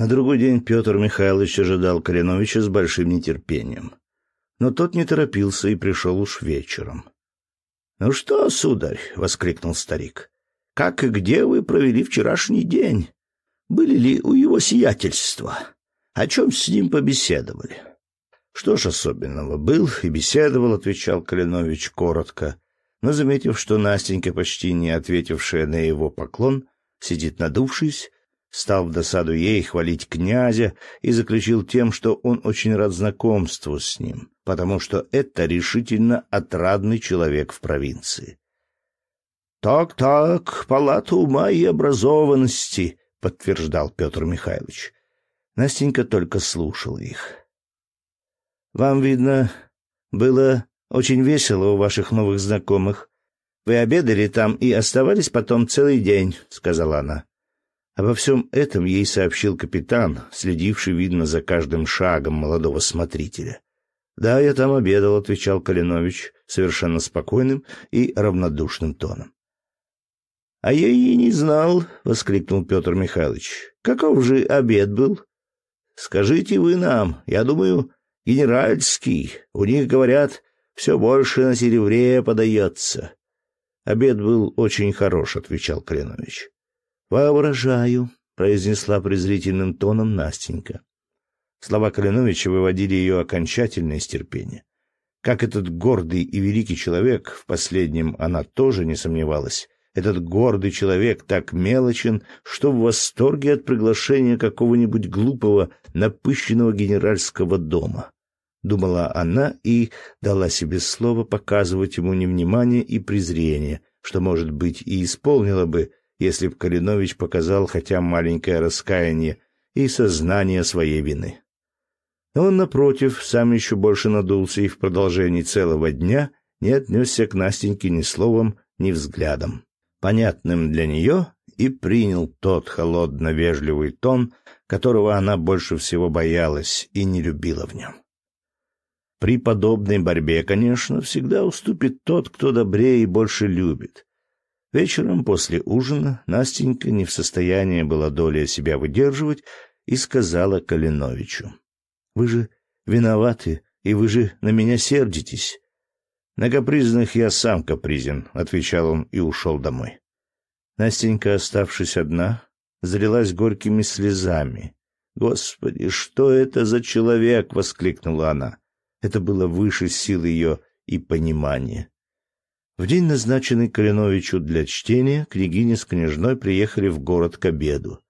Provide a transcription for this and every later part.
На другой день Петр Михайлович ожидал Калиновича с большим нетерпением. Но тот не торопился и пришел уж вечером. — Ну что, сударь, — воскликнул старик, — как и где вы провели вчерашний день? Были ли у его сиятельства? О чем с ним побеседовали? — Что ж особенного, был и беседовал, — отвечал Калинович коротко, но, заметив, что Настенька, почти не ответившая на его поклон, сидит надувшись, стал в досаду ей хвалить князя и заключил тем, что он очень рад знакомству с ним, потому что это решительно отрадный человек в провинции. «Так-так, палата ума и образованности», — подтверждал Петр Михайлович. Настенька только слушала их. «Вам, видно, было очень весело у ваших новых знакомых. Вы обедали там и оставались потом целый день, сказала она. Обо всем этом ей сообщил капитан, следивший, видно, за каждым шагом молодого смотрителя. «Да, я там обедал», — отвечал Калинович совершенно спокойным и равнодушным тоном. «А я и не знал», — воскликнул Петр Михайлович. «Каков же обед был?» «Скажите вы нам, я думаю, генеральский. У них, говорят, все больше на серебре подается. Обед был очень хорош, отвечал Кленович. Воображаю, произнесла презрительным тоном Настенька. Слова Калиновича выводили ее окончательно из терпения. Как этот гордый и великий человек, в последнем она тоже не сомневалась, этот гордый человек так мелочен, что в восторге от приглашения какого-нибудь глупого, напыщенного генеральского дома. — думала она и дала себе слово показывать ему невнимание и презрение, что, может быть, и исполнила бы, если б Калинович показал хотя маленькое раскаяние и сознание своей вины. Он, напротив, сам еще больше надулся и в продолжении целого дня не отнесся к Настеньке ни словом, ни взглядом, понятным для нее, и принял тот холодно-вежливый тон, которого она больше всего боялась и не любила в нем. При подобной борьбе, конечно, всегда уступит тот, кто добрее и больше любит. Вечером после ужина Настенька не в состоянии была доля себя выдерживать и сказала Калиновичу. — Вы же виноваты, и вы же на меня сердитесь. — На капризных я сам капризен, — отвечал он и ушел домой. Настенька, оставшись одна, залилась горькими слезами. «Господи, что это за человек!» — воскликнула она. Это было выше сил ее и понимания. В день, назначенный Калиновичу для чтения, княгиня с княжной приехали в город к обеду.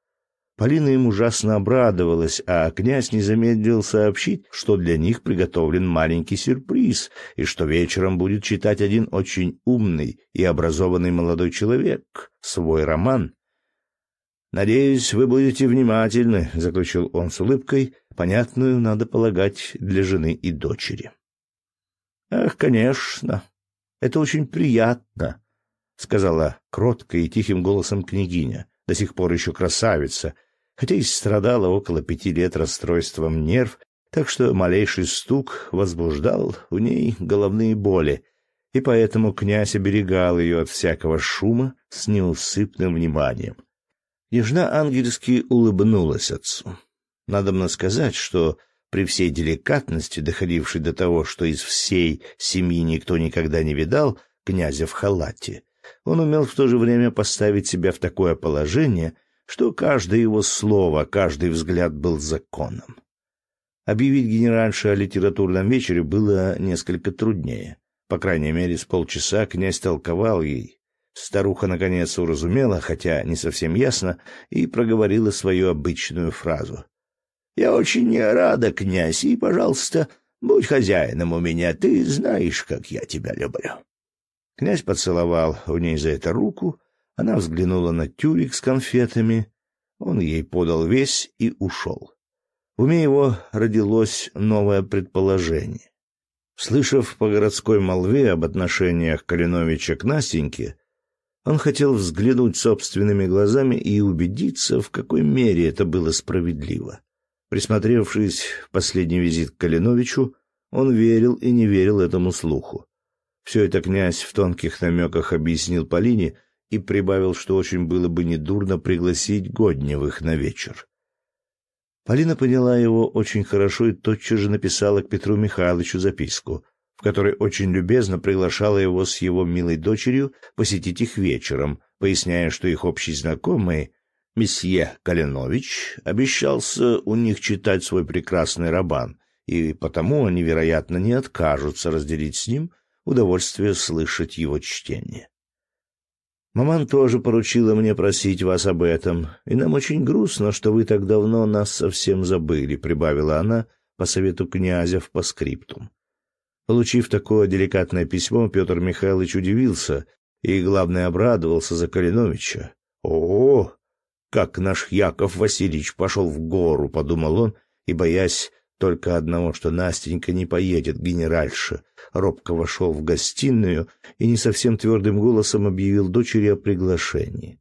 Полина им ужасно обрадовалась, а князь не замедлил сообщить, что для них приготовлен маленький сюрприз, и что вечером будет читать один очень умный и образованный молодой человек свой роман. «Надеюсь, вы будете внимательны», — заключил он с улыбкой, понятную, надо полагать, для жены и дочери. «Ах, конечно, это очень приятно», — сказала кротко и тихим голосом княгиня, до сих пор еще красавица, хотя и страдала около пяти лет расстройством нерв, так что малейший стук возбуждал у ней головные боли, и поэтому князь оберегал ее от всякого шума с неусыпным вниманием — Княжна ангельски улыбнулась отцу. Надо сказать, что при всей деликатности, доходившей до того, что из всей семьи никто никогда не видал князя в халате, он умел в то же время поставить себя в такое положение, что каждое его слово, каждый взгляд был законом. Объявить генеральше о литературном вечере было несколько труднее. По крайней мере, с полчаса князь толковал ей, Старуха наконец уразумела, хотя не совсем ясно, и проговорила свою обычную фразу. — Я очень рада, князь, и, пожалуйста, будь хозяином у меня, ты знаешь, как я тебя люблю. Князь поцеловал у ней за это руку, она взглянула на тюрик с конфетами, он ей подал весь и ушел. В уме его родилось новое предположение. Слышав по городской молве об отношениях Калиновича к Настеньке, он хотел взглянуть собственными глазами и убедиться, в какой мере это было справедливо. Присмотревшись в последний визит к Калиновичу, он верил и не верил этому слуху. Все это князь в тонких намеках объяснил Полине и прибавил, что очень было бы недурно пригласить Годневых на вечер. Полина поняла его очень хорошо и тотчас же написала к Петру Михайловичу записку, в которой очень любезно приглашала его с его милой дочерью посетить их вечером, поясняя, что их общий знакомый, месье Калинович, обещался у них читать свой прекрасный роман, и потому они, вероятно, не откажутся разделить с ним удовольствие слышать его чтение. Маман тоже поручила мне просить вас об этом, и нам очень грустно, что вы так давно нас совсем забыли, прибавила она по совету князя в паскриптум. Получив такое деликатное письмо, Петр Михайлович удивился и, главное, обрадовался за Калиновича. О, как наш Яков Васильевич пошел в гору, подумал он, и боясь только одного, что Настенька не поедет генеральше, робко вошел в гостиную и не совсем твердым голосом объявил дочери о приглашении.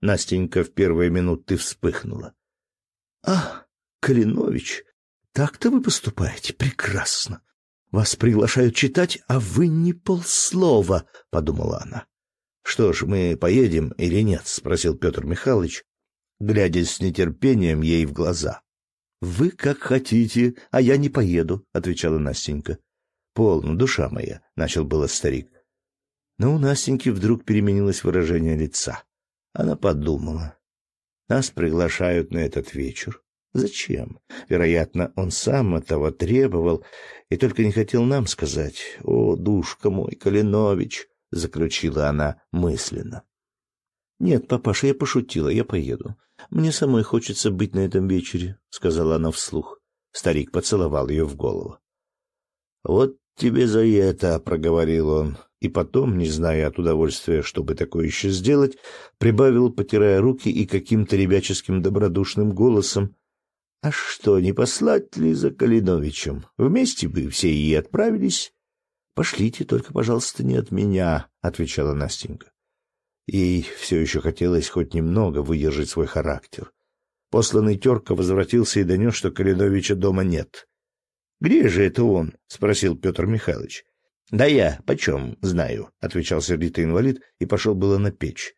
Настенька в первые минуты вспыхнула. — Ах, Калинович, так-то вы поступаете прекрасно. Вас приглашают читать, а вы не полслова, — подумала она. — Что ж, мы поедем или нет? — спросил Петр Михайлович, глядя с нетерпением ей в глаза. «Вы как хотите, а я не поеду», — отвечала Настенька. «Полно, душа моя», — начал было старик. Но у Настеньки вдруг переменилось выражение лица. Она подумала. «Нас приглашают на этот вечер. Зачем? Вероятно, он сам этого требовал и только не хотел нам сказать. О, душка мой, Калинович!» — заключила она мысленно. «Нет, папаша, я пошутила, я поеду. Мне самой хочется быть на этом вечере, сказала она вслух. Старик поцеловал ее в голову. Вот тебе за это, проговорил он, и потом, не зная от удовольствия, чтобы такое еще сделать, прибавил, потирая руки и каким-то ребяческим добродушным голосом: "А что, не послать ли за Калиновичем? Вместе бы все и отправились. Пошлите, только, пожалуйста, не от меня", отвечала Настенька. Ей все еще хотелось хоть немного выдержать свой характер. Посланный терка возвратился и донес, что Калиновича дома нет. — Где же это он? — спросил Петр Михайлович. — Да я почем знаю, — отвечал сердитый инвалид и пошел было на печь.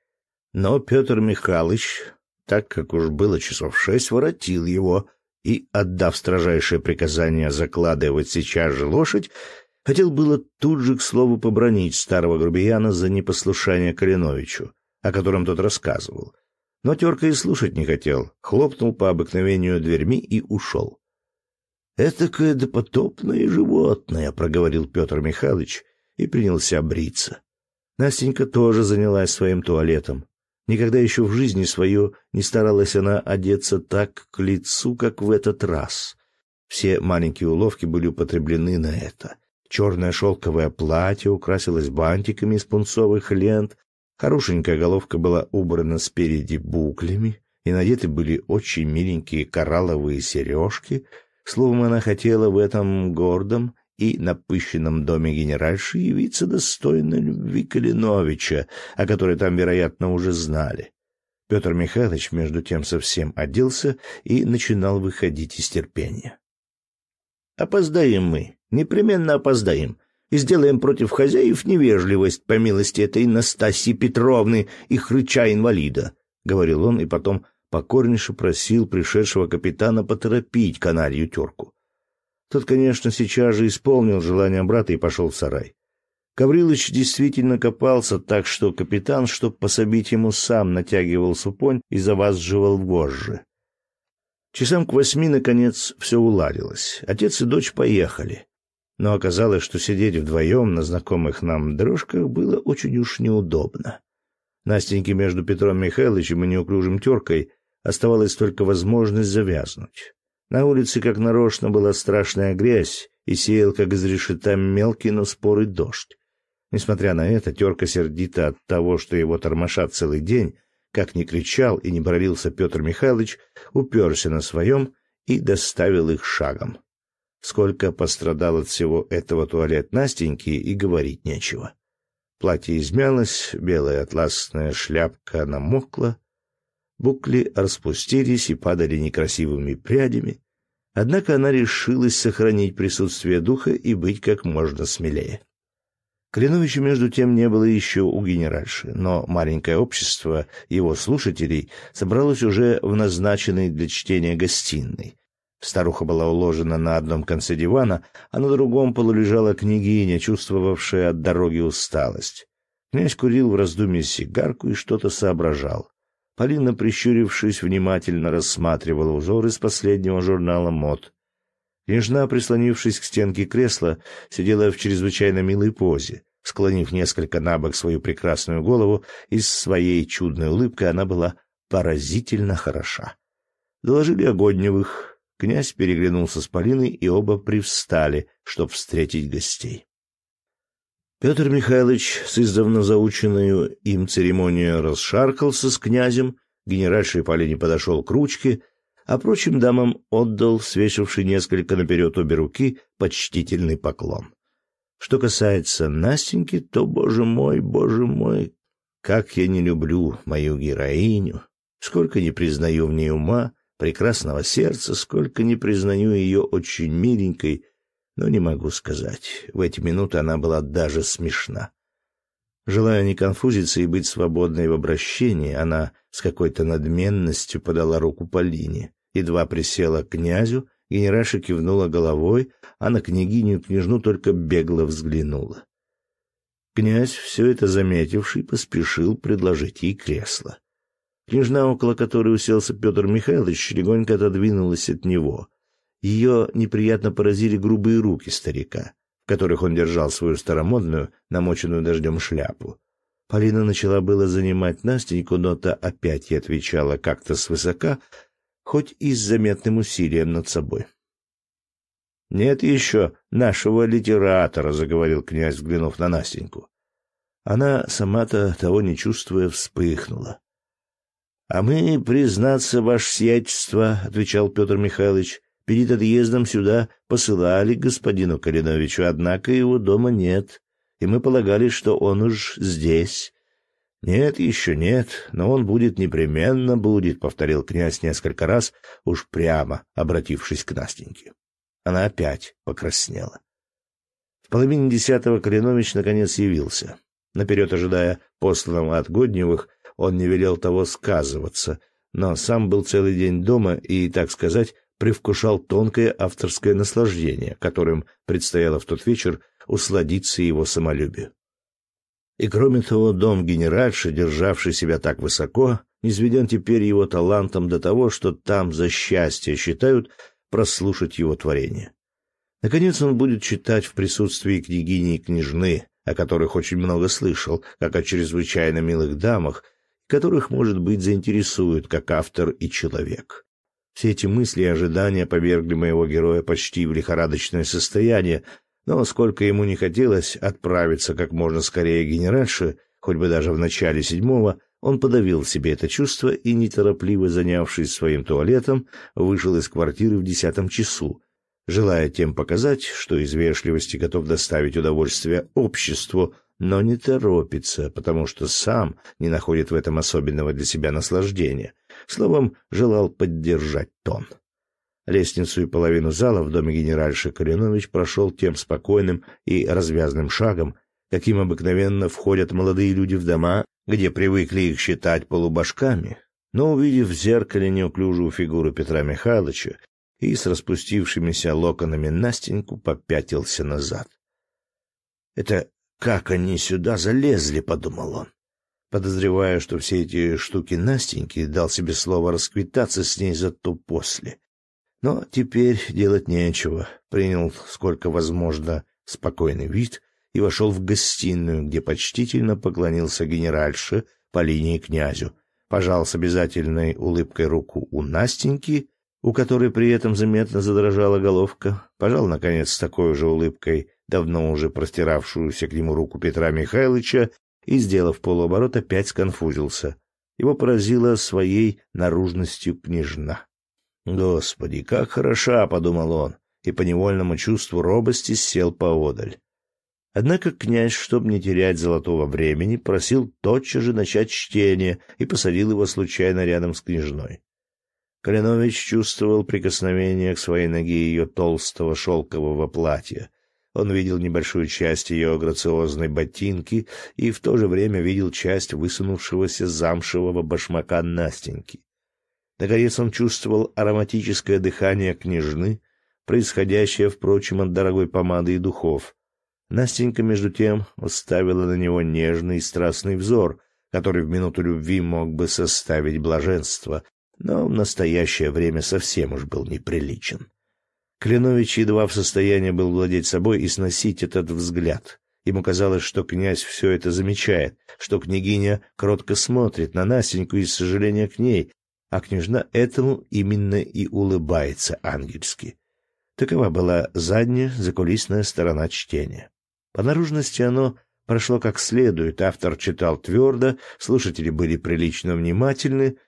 Но Петр Михайлович, так как уж было часов шесть, воротил его и, отдав строжайшее приказание закладывать сейчас же лошадь, Хотел было тут же, к слову, побронить старого грубияна за непослушание Калиновичу, о котором тот рассказывал. Но терка и слушать не хотел, хлопнул по обыкновению дверьми и ушел. «Этакое допотопное животное», — проговорил Петр Михайлович и принялся бриться. Настенька тоже занялась своим туалетом. Никогда еще в жизни свою не старалась она одеться так к лицу, как в этот раз. Все маленькие уловки были употреблены на это. Черное шелковое платье украсилось бантиками из пунцовых лент, хорошенькая головка была убрана спереди буклями, и надеты были очень миленькие коралловые сережки. Словом, она хотела в этом гордом и напыщенном доме генеральши явиться достойной любви Калиновича, о которой там, вероятно, уже знали. Петр Михайлович, между тем, совсем оделся и начинал выходить из терпения. «Опоздаем мы, Непременно опоздаем и сделаем против хозяев невежливость по милости этой Настасьи Петровны и хрыча-инвалида», — говорил он и потом покорнейше просил пришедшего капитана поторопить каналью терку. Тот, конечно, сейчас же исполнил желание брата и пошел в сарай. Гаврилыч действительно копался так, что капитан, чтоб пособить ему, сам натягивал супонь и завазживал вожжи. Часам к восьми, наконец, все уладилось. Отец и дочь поехали но оказалось, что сидеть вдвоем на знакомых нам дорожках было очень уж неудобно. Настеньке между Петром Михайловичем и неуклюжим теркой оставалась только возможность завязнуть. На улице, как нарочно, была страшная грязь, и сеял, как из решета, мелкий, но спорый дождь. Несмотря на это, терка сердита от того, что его тормошат целый день, как ни кричал и не бровился Петр Михайлович, уперся на своем и доставил их шагом. Сколько пострадал от всего этого туалет Настеньки и говорить нечего. Платье измялось, белая атласная шляпка намокла, букли распустились и падали некрасивыми прядями. Однако она решилась сохранить присутствие духа и быть как можно смелее. Калиновича, между тем, не было еще у генеральши, но маленькое общество его слушателей собралось уже в назначенной для чтения гостиной, Старуха была уложена на одном конце дивана, а на другом полулежала княгиня, чувствовавшая от дороги усталость. Князь курил в раздумье сигарку и что-то соображал. Полина, прищурившись, внимательно рассматривала узор из последнего журнала мод. Княжна, прислонившись к стенке кресла, сидела в чрезвычайно милой позе. Склонив несколько на бок свою прекрасную голову, и с своей чудной улыбкой она была поразительно хороша. Доложили Огонневых, Князь переглянулся с Полиной, и оба привстали, чтоб встретить гостей. Петр Михайлович с издавна заученную им церемонию расшаркался с князем, генеральшей Полине подошел к ручке, а прочим дамам отдал, свешивший несколько наперед обе руки, почтительный поклон. Что касается Настеньки, то, боже мой, боже мой, как я не люблю мою героиню, сколько не признаю в ней ума, прекрасного сердца, сколько не признаю ее очень миленькой, но не могу сказать. В эти минуты она была даже смешна. Желая не конфузиться и быть свободной в обращении, она с какой-то надменностью подала руку Полине, едва присела к князю, генеральша кивнула головой, а на княгиню княжну только бегло взглянула. Князь, все это заметивший, поспешил предложить ей кресло. Княжна, около которой уселся Петр Михайлович, легонько отодвинулась от него. Ее неприятно поразили грубые руки старика, в которых он держал свою старомодную, намоченную дождем шляпу. Полина начала было занимать Настеньку, но та опять ей отвечала как-то свысока, хоть и с заметным усилием над собой. «Нет еще нашего литератора», — заговорил князь, взглянув на Настеньку. Она, сама-то того не чувствуя, вспыхнула. — А мы, признаться, ваше сиятельство, — отвечал Петр Михайлович, — перед отъездом сюда посылали господину Калиновичу, однако его дома нет, и мы полагали, что он уж здесь. — Нет, еще нет, но он будет непременно будет, — повторил князь несколько раз, уж прямо обратившись к Настеньке. Она опять покраснела. В половине десятого Калинович наконец явился. Наперед ожидая посланного от Годневых, он не велел того сказываться, но сам был целый день дома и, так сказать, привкушал тонкое авторское наслаждение, которым предстояло в тот вечер усладиться его самолюбию. И кроме того, дом генеральши, державший себя так высоко, низведен теперь его талантом до того, что там за счастье считают прослушать его творение. Наконец он будет читать в присутствии княгини и княжны, о которых очень много слышал, как о чрезвычайно милых дамах, которых, может быть, заинтересует как автор и человек. Все эти мысли и ожидания повергли моего героя почти в лихорадочное состояние, но сколько ему не хотелось отправиться как можно скорее генеральше, хоть бы даже в начале седьмого, он подавил себе это чувство и, неторопливо занявшись своим туалетом, вышел из квартиры в десятом часу, желая тем показать, что из вежливости готов доставить удовольствие обществу, но не торопится, потому что сам не находит в этом особенного для себя наслаждения. Словом, желал поддержать тон. Лестницу и половину зала в доме генеральши Калинович прошел тем спокойным и развязным шагом, каким обыкновенно входят молодые люди в дома, где привыкли их считать полубашками, но, увидев в зеркале неуклюжую фигуру Петра Михайловича и с распустившимися локонами Настеньку, попятился назад. Это как они сюда залезли, подумал он. Подозревая, что все эти штуки Настеньки, дал себе слово расквитаться с ней зато после. Но теперь делать нечего. Принял, сколько возможно, спокойный вид и вошел в гостиную, где почтительно поклонился генеральше Полине и князю, пожал с обязательной улыбкой руку у Настеньки, у которой при этом заметно задрожала головка, пожал, наконец, с такой же улыбкой давно уже простиравшуюся к нему руку Петра Михайловича и, сделав полуоборот, опять сконфузился. Его поразила своей наружностью княжна. «Господи, как хороша!» — подумал он, и по невольному чувству робости сел поодаль. Однако князь, чтобы не терять золотого времени, просил тотчас же начать чтение и посадил его случайно рядом с княжной. Калинович чувствовал прикосновение к своей ноге ее толстого шелкового платья, он видел небольшую часть ее грациозной ботинки и в то же время видел часть высунувшегося замшевого башмака Настеньки. Наконец он чувствовал ароматическое дыхание княжны, происходящее, впрочем, от дорогой помады и духов. Настенька, между тем, уставила на него нежный и страстный взор, который в минуту любви мог бы составить блаженство, но в настоящее время совсем уж был неприличен. Кленович едва в состоянии был владеть собой и сносить этот взгляд. Ему казалось, что князь все это замечает, что княгиня кротко смотрит на Настеньку из сожаления к ней, а княжна этому именно и улыбается ангельски. Такова была задняя, закулисная сторона чтения. По наружности оно прошло как следует, автор читал твердо, слушатели были прилично внимательны,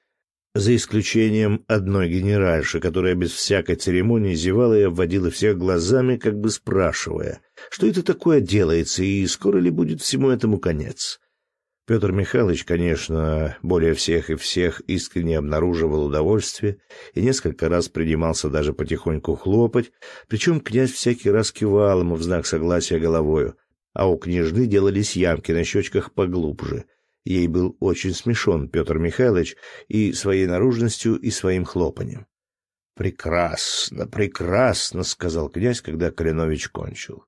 за исключением одной генеральши, которая без всякой церемонии зевала и обводила всех глазами, как бы спрашивая, что это такое делается и скоро ли будет всему этому конец. Петр Михайлович, конечно, более всех и всех искренне обнаруживал удовольствие и несколько раз принимался даже потихоньку хлопать, причем князь всякий раз кивал ему в знак согласия головою, а у княжны делались ямки на щечках поглубже. Ей был очень смешон Петр Михайлович и своей наружностью, и своим хлопанием. «Прекрасно, прекрасно», — сказал князь, когда Калинович кончил.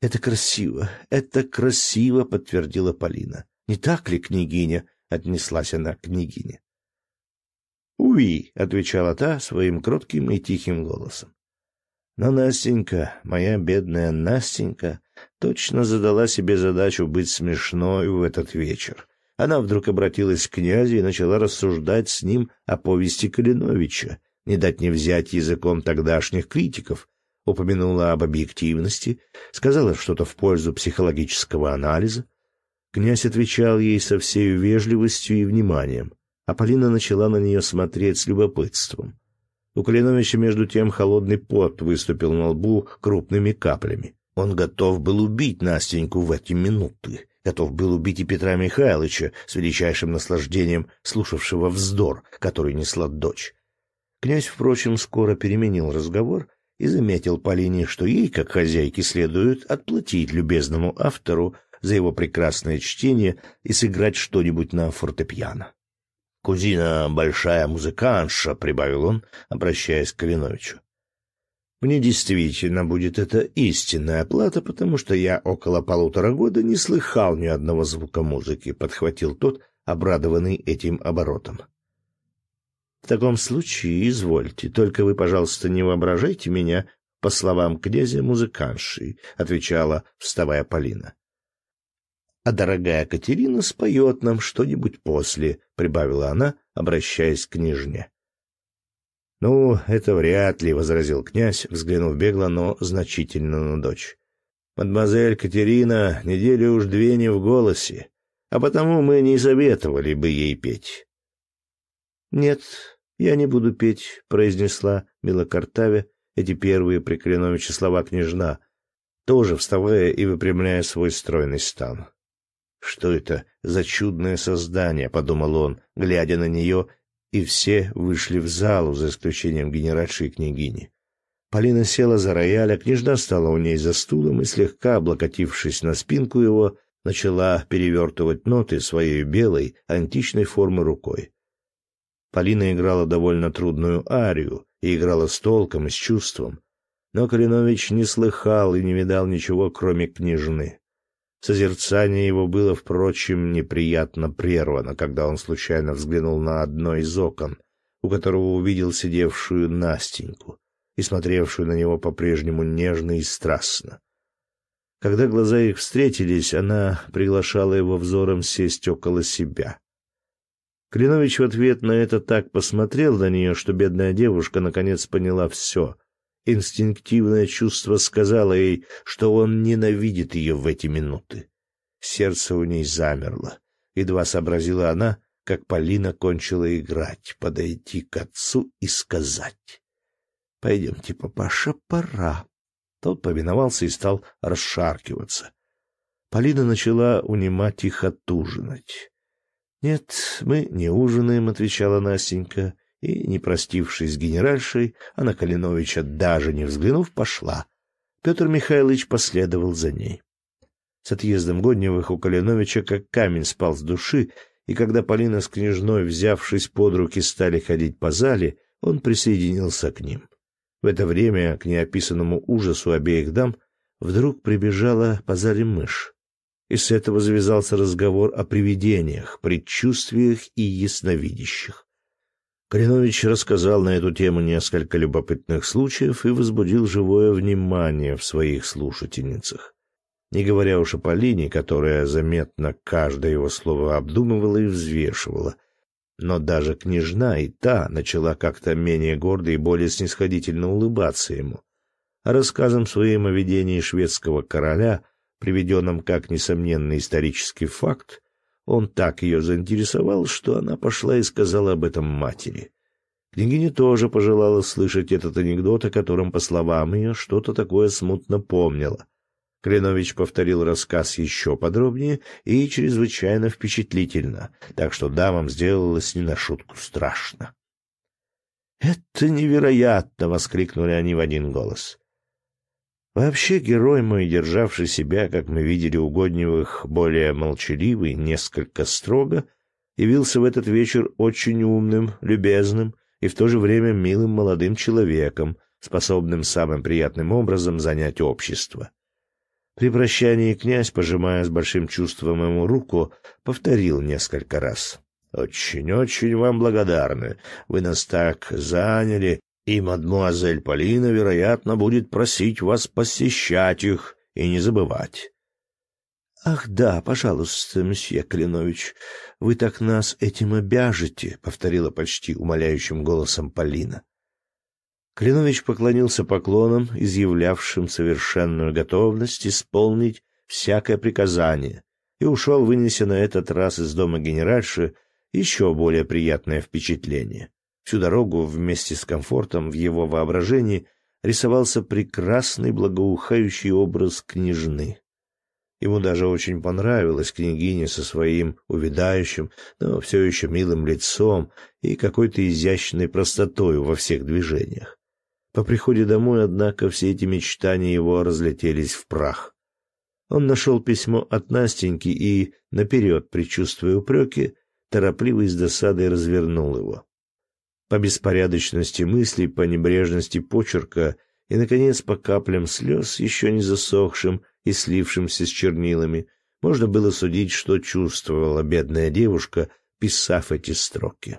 Это красиво, это красиво, подтвердила Полина. Не так ли, княгиня? отнеслась она к княгине. Уи, отвечала та своим кротким и тихим голосом. Но Настенька, моя бедная Настенька, точно задала себе задачу быть смешной в этот вечер. Она вдруг обратилась к князю и начала рассуждать с ним о повести Калиновича, не дать не взять языком тогдашних критиков, упомянула об объективности, сказала что-то в пользу психологического анализа. Князь отвечал ей со всей вежливостью и вниманием, а Полина начала на нее смотреть с любопытством. У Калиновича, между тем, холодный пот выступил на лбу крупными каплями. Он готов был убить Настеньку в эти минуты, готов был убить и Петра Михайловича с величайшим наслаждением слушавшего вздор, который несла дочь. Князь, впрочем, скоро переменил разговор и заметил Полине, что ей, как хозяйке, следует отплатить любезному автору за его прекрасное чтение и сыграть что-нибудь на фортепиано. «Кузина большая музыкантша», — прибавил он, обращаясь к Калиновичу. «Мне действительно будет это истинная оплата, потому что я около полутора года не слыхал ни одного звука музыки», — подхватил тот, обрадованный этим оборотом. В таком случае извольте, только вы, пожалуйста, не воображайте меня по словам князя музыканши, отвечала, вставая Полина. А дорогая Катерина споет нам что-нибудь после, прибавила она, обращаясь к княжне. Ну, это вряд ли, возразил князь, взглянув бегло, но значительно на дочь. Мадемуазель Катерина неделю уж две не в голосе, а потому мы не советовали бы ей петь. Нет, «Я не буду петь», — произнесла Милокартаве эти первые при Калиновиче слова княжна, тоже вставая и выпрямляя свой стройный стан. «Что это за чудное создание?» — подумал он, глядя на нее, и все вышли в залу, за исключением генеральши и княгини. Полина села за рояль, а княжна стала у ней за стулом и, слегка облокотившись на спинку его, начала перевертывать ноты своей белой, античной формы рукой. Полина играла довольно трудную арию и играла с толком и с чувством. Но Калинович не слыхал и не видал ничего, кроме княжны. Созерцание его было, впрочем, неприятно прервано, когда он случайно взглянул на одно из окон, у которого увидел сидевшую Настеньку и смотревшую на него по-прежнему нежно и страстно. Когда глаза их встретились, она приглашала его взором сесть около себя. Клинович в ответ на это так посмотрел на нее, что бедная девушка наконец поняла все. Инстинктивное чувство сказало ей, что он ненавидит ее в эти минуты. Сердце у ней замерло. Едва сообразила она, как Полина кончила играть, подойти к отцу и сказать. — Пойдемте, папаша, пора. Тот повиновался и стал расшаркиваться. Полина начала унимать их отужинать. «Нет, мы не ужинаем», — отвечала Настенька, и, не простившись с генеральшей, она Калиновича даже не взглянув, пошла. Петр Михайлович последовал за ней. С отъездом Годневых у Калиновича как камень спал с души, и когда Полина с княжной, взявшись под руки, стали ходить по зале, он присоединился к ним. В это время к неописанному ужасу обеих дам вдруг прибежала по зале мышь. И с этого завязался разговор о привидениях, предчувствиях и ясновидящих. Калинович рассказал на эту тему несколько любопытных случаев и возбудил живое внимание в своих слушательницах. Не говоря уж о Полине, которая заметно каждое его слово обдумывала и взвешивала. Но даже княжна и та начала как-то менее гордо и более снисходительно улыбаться ему. А рассказом своим о видении шведского короля, приведенном как несомненный исторический факт, он так ее заинтересовал, что она пошла и сказала об этом матери. Княгиня тоже пожелала слышать этот анекдот, о котором, по словам ее, что-то такое смутно помнила. Кленович повторил рассказ еще подробнее и чрезвычайно впечатлительно, так что дамам сделалось не на шутку страшно. «Это невероятно!» — воскликнули они в один голос. Вообще герой мой, державший себя, как мы видели у Годневых, более молчаливый, несколько строго, явился в этот вечер очень умным, любезным и в то же время милым молодым человеком, способным самым приятным образом занять общество. При прощании князь, пожимая с большим чувством ему руку, повторил несколько раз. «Очень-очень вам благодарны. Вы нас так заняли, и мадмуазель Полина, вероятно, будет просить вас посещать их и не забывать». «Ах да, пожалуйста, месье Калинович, вы так нас этим обяжете», — повторила почти умоляющим голосом Полина. Клинович поклонился поклоном, изъявлявшим совершенную готовность исполнить всякое приказание, и ушел, вынеся на этот раз из дома генеральши еще более приятное впечатление. Всю дорогу вместе с комфортом в его воображении рисовался прекрасный благоухающий образ княжны. Ему даже очень понравилась княгиня со своим увядающим, но все еще милым лицом и какой-то изящной простотою во всех движениях. По приходе домой, однако, все эти мечтания его разлетелись в прах. Он нашел письмо от Настеньки и, наперед предчувствуя упреки, торопливо и с досадой развернул его. По беспорядочности мыслей, по небрежности почерка и, наконец, по каплям слез, еще не засохшим и слившимся с чернилами, можно было судить, что чувствовала бедная девушка, писав эти строки.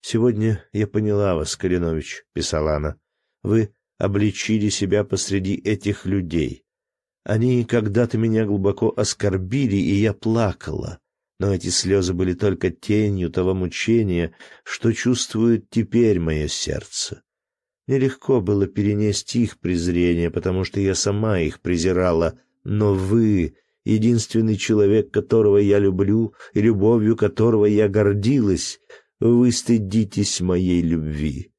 «Сегодня я поняла вас, Калинович», — писала она. Вы обличили себя посреди этих людей. Они когда-то меня глубоко оскорбили, и я плакала. Но эти слезы были только тенью того мучения, что чувствует теперь мое сердце. Нелегко было перенести их презрение, потому что я сама их презирала, но вы, единственный человек, которого я люблю и любовью которого я гордилась, вы стыдитесь моей любви.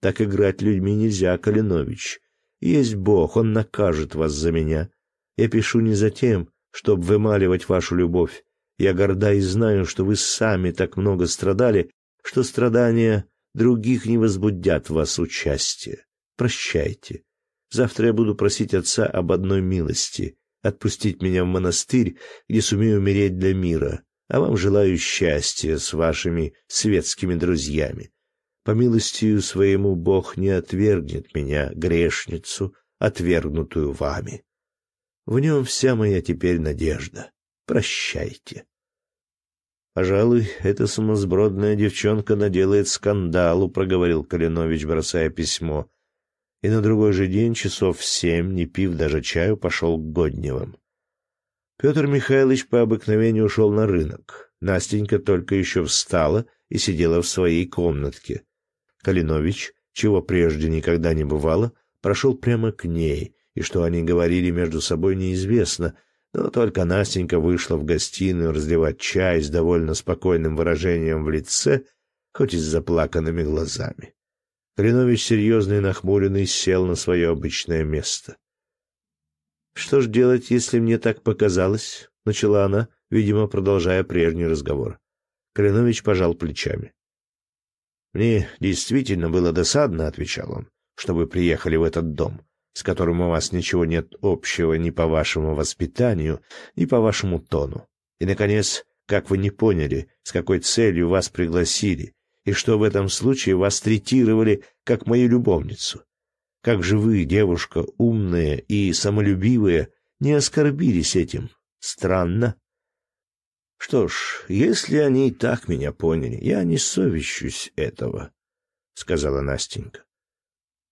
Так играть людьми нельзя, Калинович. Есть Бог, Он накажет вас за меня. Я пишу не за тем, чтобы вымаливать вашу любовь. Я горда и знаю, что вы сами так много страдали, что страдания других не возбудят в вас участие. Прощайте. Завтра я буду просить отца об одной милости — отпустить меня в монастырь, где сумею умереть для мира, а вам желаю счастья с вашими светскими друзьями. По милостию своему Бог не отвергнет меня, грешницу, отвергнутую вами. В нем вся моя теперь надежда. Прощайте. Пожалуй, эта сумасбродная девчонка наделает скандалу, проговорил Калинович, бросая письмо. И на другой же день, часов в семь, не пив даже чаю, пошел к Годневым. Петр Михайлович по обыкновению ушел на рынок. Настенька только еще встала и сидела в своей комнатке. Калинович, чего прежде никогда не бывало, прошел прямо к ней, и что они говорили между собой неизвестно, но только Настенька вышла в гостиную разливать чай с довольно спокойным выражением в лице, хоть и с заплаканными глазами. Калинович, серьезный и нахмуренный, сел на свое обычное место. — Что ж делать, если мне так показалось? — начала она, видимо, продолжая прежний разговор. Калинович пожал плечами. Мне действительно было досадно, отвечал он, что вы приехали в этот дом, с которым у вас ничего нет общего ни по вашему воспитанию, ни по вашему тону. И наконец, как вы не поняли, с какой целью вас пригласили, и что в этом случае вас третировали как мою любовницу. Как же вы, девушка умная и самолюбивая, не оскорбились этим? Странно. Что ж, если они и так меня поняли, я не совещусь этого, сказала Настенька.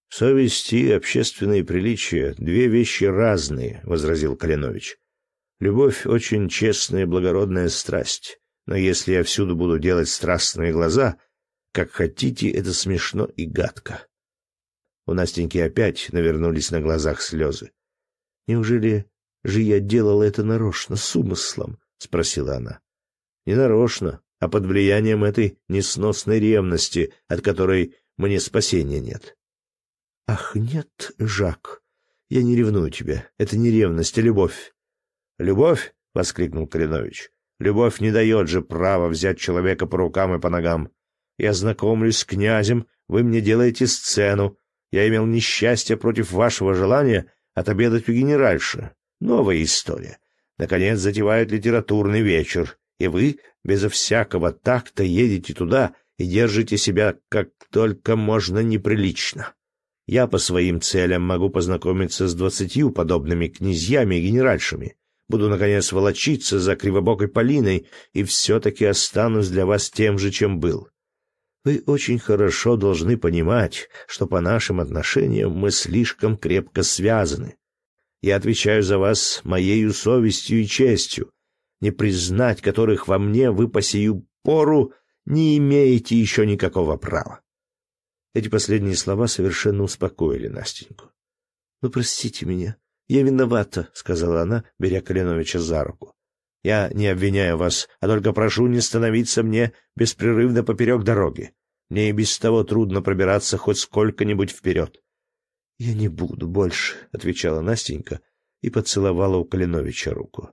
Совесть и общественные приличия — две вещи разные, — возразил Калинович. Любовь — очень честная и благородная страсть, но если я всюду буду делать страстные глаза, как хотите, это смешно и гадко. У Настеньки опять навернулись на глазах слезы. Неужели же я делала это нарочно, с умыслом? — спросила она. — Не нарочно, а под влиянием этой несносной ревности, от которой мне спасения нет. — Ах, нет, Жак, я не ревную тебя. Это не ревность, а любовь. — Любовь? — воскликнул Калинович. — Любовь не дает же права взять человека по рукам и по ногам. Я знакомлюсь с князем, вы мне делаете сцену. Я имел несчастье против вашего желания отобедать у генеральши. Новая история. Наконец затевают литературный вечер, и вы безо всякого такта едете туда и держите себя как только можно неприлично. Я по своим целям могу познакомиться с двадцатью подобными князьями и генеральшами. Буду, наконец, волочиться за кривобокой Полиной и все-таки останусь для вас тем же, чем был. Вы очень хорошо должны понимать, что по нашим отношениям мы слишком крепко связаны. Я отвечаю за вас моею совестью и честью, не признать которых во мне вы по сию пору не имеете еще никакого права. Эти последние слова совершенно успокоили Настеньку. — Ну, простите меня, я виновата, — сказала она, беря Калиновича за руку. — Я не обвиняю вас, а только прошу не становиться мне беспрерывно поперек дороги. Мне и без того трудно пробираться хоть сколько-нибудь вперед. «Я не буду больше», — отвечала Настенька и поцеловала у Калиновича руку.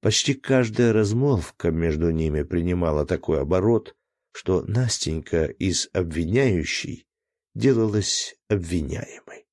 Почти каждая размолвка между ними принимала такой оборот, что Настенька из обвиняющей делалась обвиняемой.